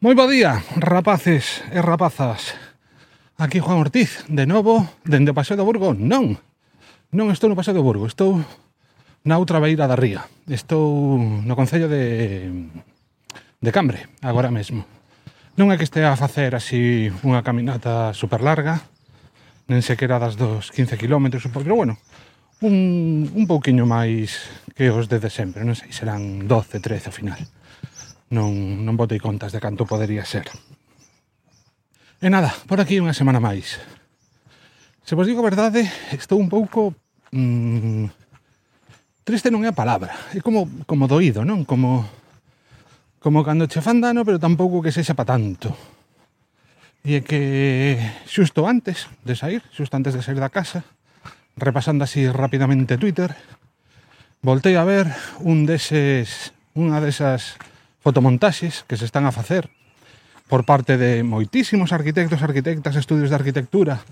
Moi bo día, rapaces e rapazas. Aquí Juan Ortiz, de novo, dende o Paseo do Burgo. Non, non estou no Paseo do Burgo, estou na outra beira da ría. Estou no Concello de, de Cambre, agora mesmo. Non é que estea a facer así unha caminata super larga, nen sequera das dos 15 km, pero bueno, un, un pouquiño máis que os de sempre, non sei, serán 12, 13 ao final non, non botei contas de canto podería ser. E nada, por aquí unha semana máis. Se vos digo a verdade, estou un pouco... Mmm, triste non é a palabra, é como, como doído, non? Como, como cando che fan dano, pero tampouco que sexa pa tanto. E é que xusto antes de sair, xusto antes de sair da casa, repasando así rapidamente Twitter, voltei a ver un deses, unha desas fotomontaxes que se están a facer por parte de moitísimos arquitectos, arquitectas, estudios de arquitectura.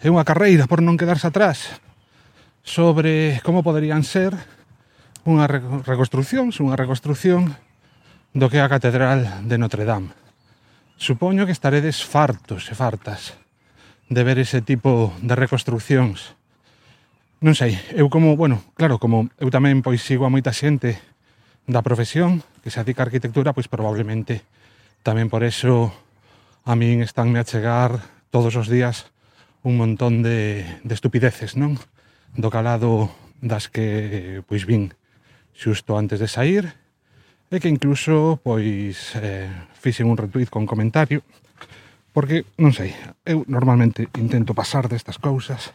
É unha carreira por non quedarse atrás sobre como poderían ser unha reconstrucción, unha reconstrucción do que é a Catedral de Notre Dame. Supoño que estaredes fartos e fartas de ver ese tipo de reconstruccións. Non sei, eu como, bueno, claro, como eu tamén pois sigo a moita xente da profesión que se dedica a arquitectura, pois probablemente tamén por eso a min estánme a chegar todos os días un montón de, de estupideces, non? Do calado das que pois vin xusto antes de sair e que incluso pois eh, fixen un retweet con comentario porque, non sei, eu normalmente intento pasar destas cousas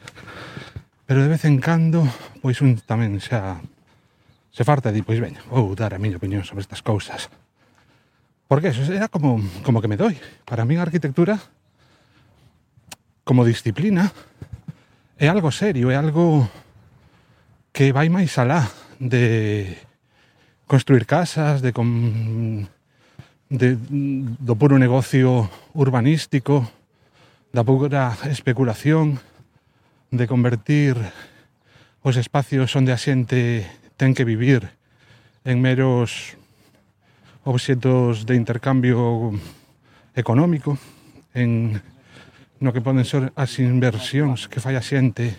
pero de vez en cando pois un tamén xa se farta e di, pois veña, vou dar a miña opinión sobre estas cousas. Porque eso era como, como que me doi. Para mí a arquitectura, como disciplina, é algo serio, é algo que vai máis alá de construir casas, de, com, de do puro negocio urbanístico, da pura especulación, de convertir os espacios onde a xente ten que vivir en meros obxetos de intercambio económico, en no que poden ser as inversións que fai a xente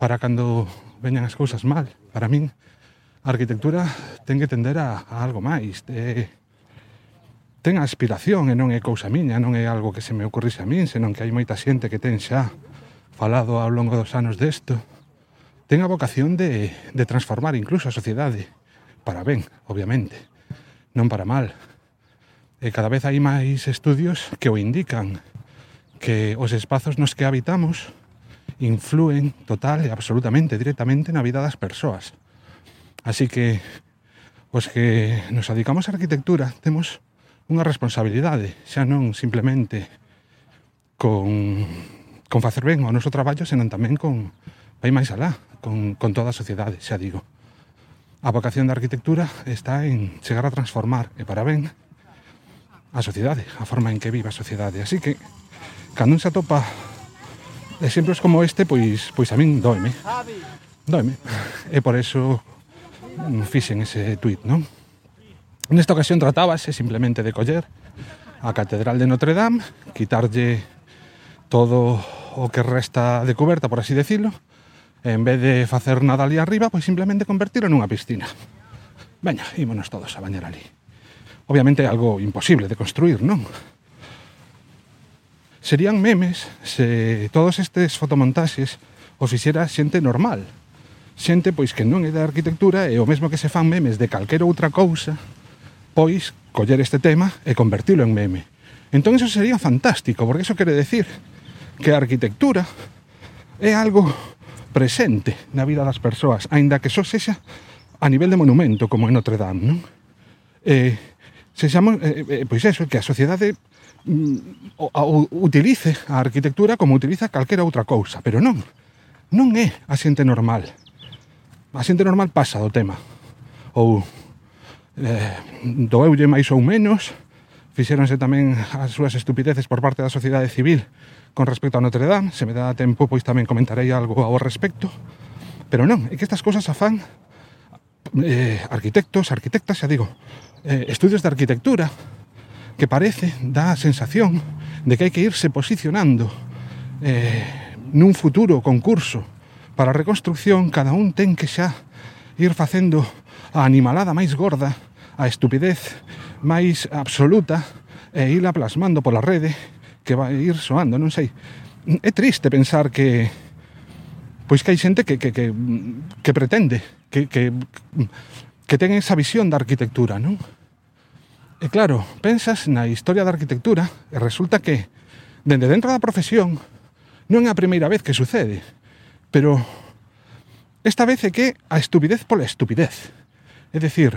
para cando veñan as cousas mal. Para min, a arquitectura ten que tender a, a algo máis. De, ten aspiración e non é cousa miña, non é algo que se me ocurrise a min, senón que hai moita xente que ten xa falado ao longo dos anos desto ten a vocación de, de transformar incluso a sociedade para ben, obviamente, non para mal. E cada vez hai máis estudios que o indican que os espazos nos que habitamos influen total e absolutamente directamente na vida das persoas. Así que os que nos dedicamos á arquitectura temos unha responsabilidade, xa non simplemente con, con facer ben o noso traballo, senón tamén con, vai máis alá con, con toda a sociedade, xa digo. A vocación da arquitectura está en chegar a transformar e para ben a sociedade, a forma en que vive a sociedade. Así que, cando un se atopa exemplos como este, pois, pois a min doime. Doime. E por eso mm, fixen ese tuit, non? Nesta ocasión tratábase simplemente de coller a Catedral de Notre Dame, quitarlle todo o que resta de coberta, por así decirlo, en vez de facer nada ali arriba, pois simplemente convertilo nunha piscina. Veña, ímonos todos a bañar ali. Obviamente é algo imposible de construir, non? Serían memes se todos estes fotomontaxes os fixera xente normal. Xente pois que non é da arquitectura e o mesmo que se fan memes de calquera outra cousa, pois coller este tema e convertilo en meme. Entón eso sería fantástico, porque eso quere decir que a arquitectura é algo presente na vida das persoas, aínda que só sexa a nivel de monumento, como en Notre Dame, non? Eh, sexamos, eh, eh, pois eso, que a sociedade mm, o, o, utilice a arquitectura como utiliza calquera outra cousa, pero non, non é a xente normal. A xente normal pasa do tema. Ou eh, doeulle máis ou menos, fixéronse tamén as súas estupideces por parte da sociedade civil con respecto a Notre Dame, se me dá tempo pois tamén comentarei algo ao respecto, pero non, é que estas cousas afán eh, arquitectos, arquitectas, xa digo, eh, estudios de arquitectura, que parece, dá a sensación de que hai que irse posicionando eh, nun futuro concurso para a reconstrucción, cada un ten que xa ir facendo a animalada máis gorda, a estupidez máis absoluta e ila plasmando pola rede que vai ir soando, non sei. É triste pensar que pois que hai xente que, que, que, que pretende que, que, que ten esa visión da arquitectura, non? E claro, pensas na historia da arquitectura e resulta que dende dentro da profesión non é a primeira vez que sucede, pero esta vez é que a estupidez pola estupidez. É decir,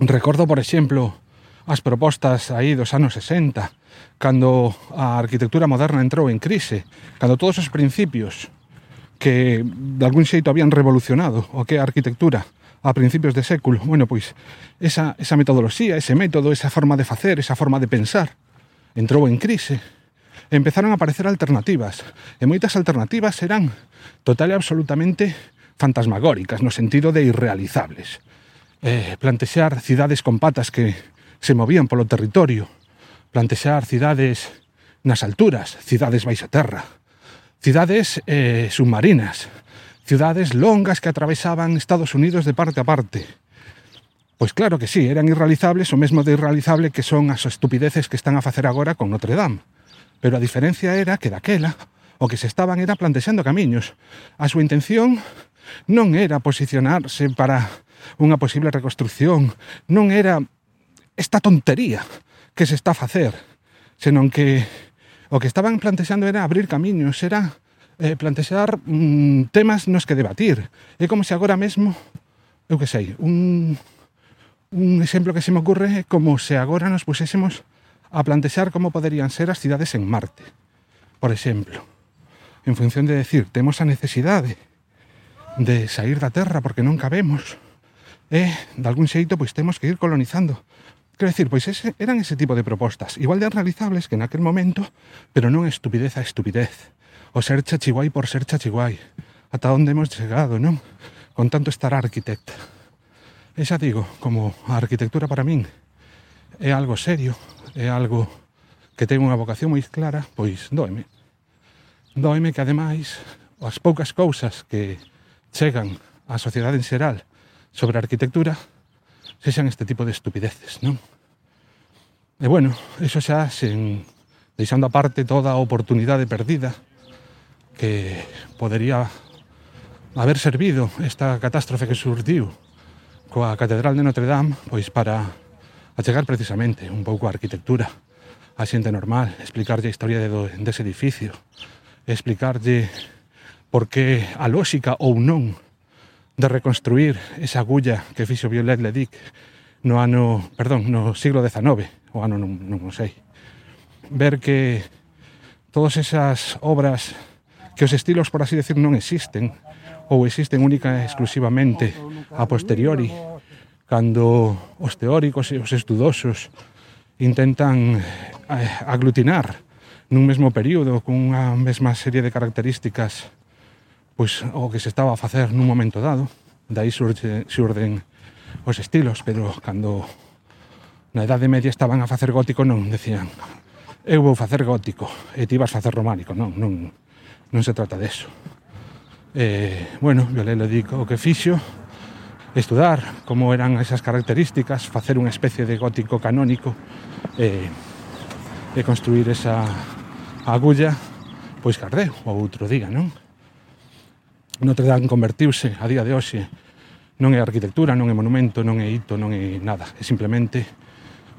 Recordo, por exemplo, as propostas aí dos anos 60, cando a arquitectura moderna entrou en crise, cando todos os principios que de algún xeito habían revolucionado o que a arquitectura a principios de século, bueno, pois esa, esa metodoloxía, ese método, esa forma de facer, esa forma de pensar, entrou en crise. Empezaron a aparecer alternativas, e moitas alternativas eran total e absolutamente fantasmagóricas, no sentido de irrealizables eh, plantexar cidades con patas que se movían polo territorio, plantexar cidades nas alturas, cidades baixa terra, cidades eh, submarinas, cidades longas que atravesaban Estados Unidos de parte a parte. Pois claro que sí, eran irrealizables o mesmo de irrealizable que son as estupideces que están a facer agora con Notre Dame. Pero a diferencia era que daquela o que se estaban era plantexando camiños. A súa intención non era posicionarse para unha posible reconstrucción. Non era esta tontería que se está a facer, senón que o que estaban plantexando era abrir camiños, era eh, plantexar mm, temas nos que debatir. É como se agora mesmo, eu que sei, un, un exemplo que se me ocurre é como se agora nos pusésemos a plantexar como poderían ser as cidades en Marte, por exemplo. En función de decir, temos a necesidade de sair da Terra porque non cabemos, eh, de algún xeito pois temos que ir colonizando. Quero decir, pois ese, eran ese tipo de propostas, igual de realizables que naquel momento, pero non estupidez a estupidez. O ser chachiguai por ser chachiguai. Ata onde hemos chegado, non? Con tanto estar arquitecta. E xa digo, como a arquitectura para min é algo serio, é algo que ten unha vocación moi clara, pois doeme. Doeme que ademais as poucas cousas que chegan á sociedade en xeral sobre a arquitectura se sean este tipo de estupideces, non? E bueno, eso xa sen deixando aparte toda a oportunidade perdida que podería haber servido esta catástrofe que surdiu coa Catedral de Notre Dame pois para achegar precisamente un pouco a arquitectura a xente normal, explicarlle a historia de do, dese edificio, explicarlle por que a lógica ou non de reconstruir esa agulla que fixo Violet Ledic no ano, perdón, no siglo XIX, o ano non, non sei. Ver que todas esas obras que os estilos, por así decir, non existen ou existen única e exclusivamente a posteriori cando os teóricos e os estudosos intentan eh, aglutinar nun mesmo período con mesma serie de características pois o que se estaba a facer nun momento dado. Daí surge, surden os estilos, pero cando na Idade Media estaban a facer gótico non decían eu vou facer gótico e ti vas facer románico, non, non, non se trata deso. Eh, bueno, le digo o que fixo, estudar como eran esas características, facer unha especie de gótico canónico e, e construir esa agulla pois Cardeu ou outro día, non? Notre Dame convertiuse a día de hoxe non é arquitectura, non é monumento, non é hito, non é nada. É simplemente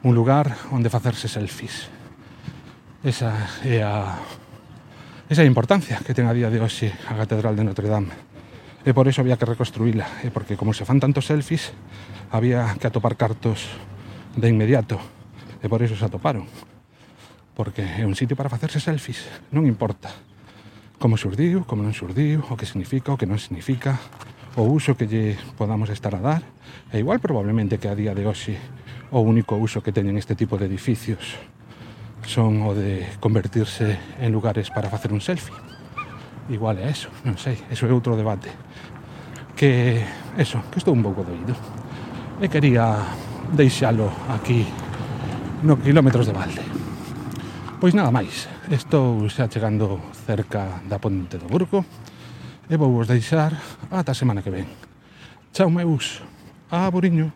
un lugar onde facerse selfies. Esa é a esa é a importancia que ten a día de hoxe a Catedral de Notre Dame. E por iso había que reconstruíla, e porque como se fan tantos selfies, había que atopar cartos de inmediato. E por iso se atoparon. Porque é un sitio para facerse selfies, non importa como xurdiu, como non xurdiu, o que significa, o que non significa, o uso que lle podamos estar a dar, e igual probablemente que a día de hoxe o único uso que teñen este tipo de edificios son o de convertirse en lugares para facer un selfie. Igual é eso, non sei, eso é outro debate. Que, eso, que estou un pouco doído. E quería deixalo aquí no quilómetros de balde. Pois nada máis, estou xa chegando cerca da ponte do Burco e vou vos deixar ata a semana que ven. Chao meus, aburiño.